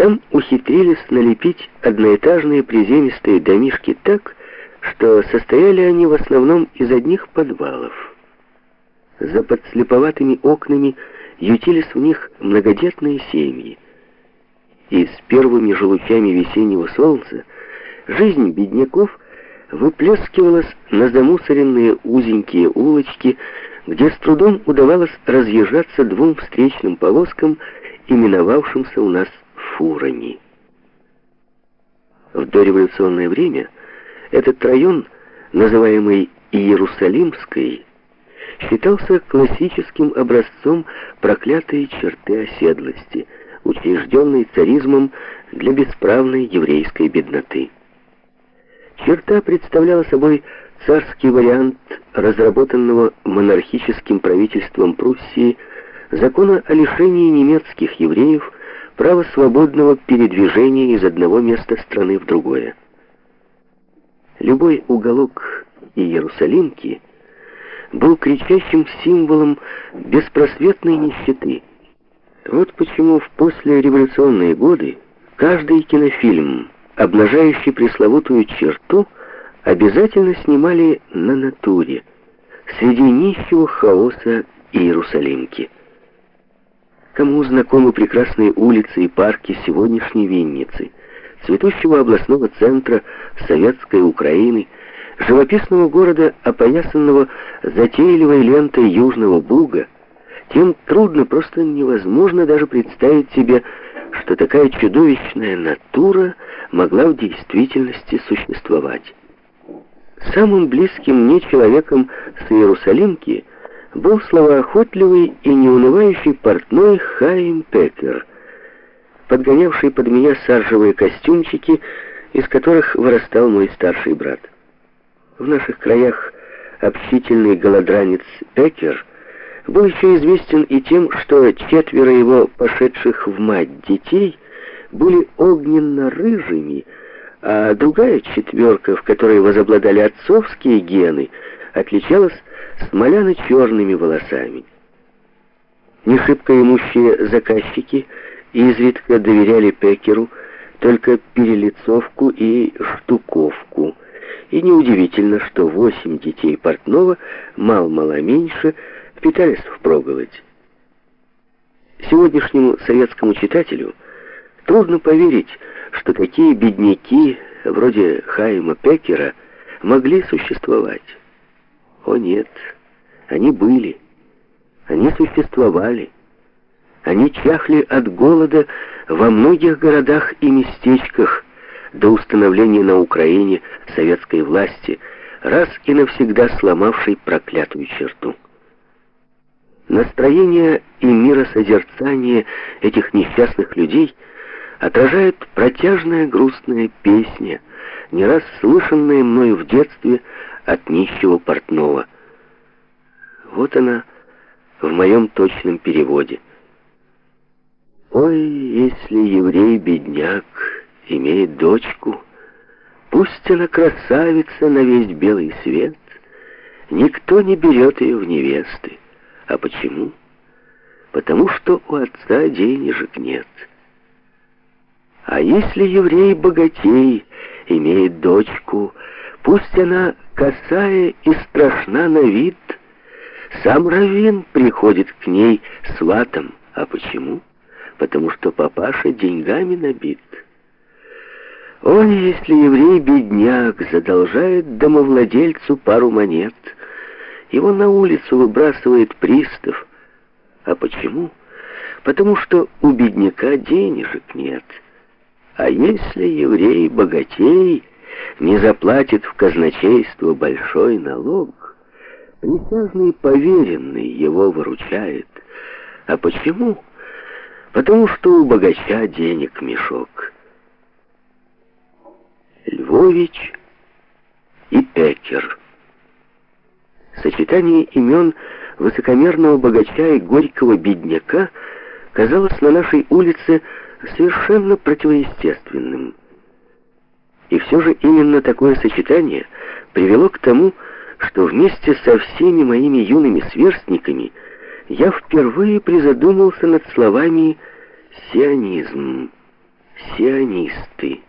Там ухитрились налепить одноэтажные приземистые домишки так, что состояли они в основном из одних подвалов. За подслеповатыми окнами ютились в них многодетные семьи. И с первыми же лучами весеннего солнца жизнь бедняков выплескивалась на замусоренные узенькие улочки, где с трудом удавалось разъезжаться двум встречным повозкам, именовавшимся у нас фурами. В дореволюционное время этот район, называемый Иерусалимской, считался классическим образцом проклятой черты оседлости, учрежденной царизмом для бесправной еврейской бедноты. Черта представляла собой царский вариант разработанного монархическим правительством Пруссии закона о лишении немецких евреев права свободного передвижения из одного места страны в другое. Любой уголок Иерусалимки был кричащим символом беспросветной нищеты. Вот почему в послереволюционные годы каждый кинофильм, обнажающий пресловутую черту, обязательно снимали на натуре, среди нищего хаоса Иерусалимки. Кому знакомы прекрасные улицы и парки сегодняшней Винницы, цветущего областного центра Советской Украины, живописного города, опоясанного затейливой лентой Южного Буга, тем трудно, просто невозможно даже представить себе, что такая чудовищная натура могла в действительности существовать. Самым близким мне человеком с Иерусалимки был словоохотливый и неунывающий портной Хайм Пекер, подгонявший под меня саржевые костюмчики, из которых вырастал мой старший брат. В наших краях общительный голодранец Пекер был еще известен и тем, что четверо его пошедших в мать детей были огненно-рыжими, а другая четверка, в которой возобладали отцовские гены, отличалась смоляно-черными волосами. Не шибко имущие заказчики изредка доверяли Пекеру только перелицовку и штуковку. И неудивительно, что восемь детей портного, мал-мало меньше, питались впроголодь. Сегодняшнему советскому читателю трудно поверить, что такие бедняки, вроде Хайма Пекера, могли существовать. О нет, они были, они существовали. Они чахли от голода во многих городах и местечках до установления на Украине советской власти, раз и навсегда сломавшей проклятую черту. Настроение и миросозерцание этих несчастных людей отражает протяжная грустная песня, не раз слышанная мною в детстве от нищего портного. Вот она в моем точном переводе. Ой, если еврей-бедняк имеет дочку, пусть она красавица на весь белый свет, никто не берет ее в невесты. А почему? Потому что у отца денежек нет. А если еврей-богатей имеет дочку, пусть она косая и страшна на вид, сам Равин приходит к ней сватом. А почему? Потому что папаша деньгами набит. Он, если еврей-бедняк задолжает домовладельцу пару монет, его на улицу выбрасывает пристав. А почему? Потому что у бедняка денежек нет. А если еврей-богатей не заплатит в казначейство большой налог, присяжный поверенный его выручает. А почему? Потому что у богача денег мешок. Львович и Пекер. Сочетание имен высокомерного богача и горького бедняка казалось на нашей улице совершенно противоестественным. И все же именно такое сочетание привело к тому, что вместе со всеми моими юными сверстниками я впервые призадумался над словами «сионизм». сионисты.